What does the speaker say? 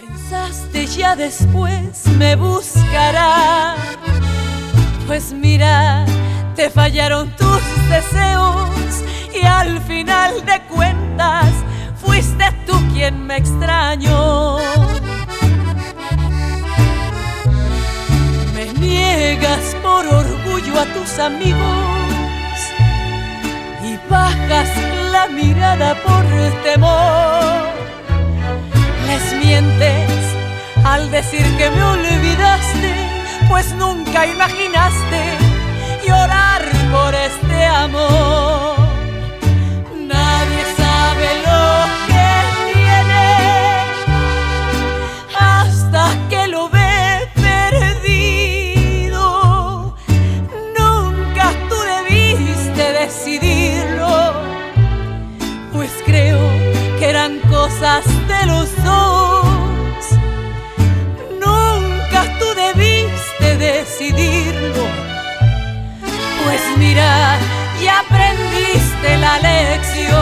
Pensaste ya después me buscará. Pues mira, te fallaron tus deseos y al final de cuentas fuiste tú quien me extrañó. Me niegas por orgullo a tus amigos y bajas la mirada por temor. Al decir que me olvidaste, pues nunca imaginaste llorar por este amor. Nadie sabe lo que tiene hasta que lo ve perdido. Nunca tú debiste decidirlo, pues creo que eran cosas de los dos. Ya aprendiste la lección.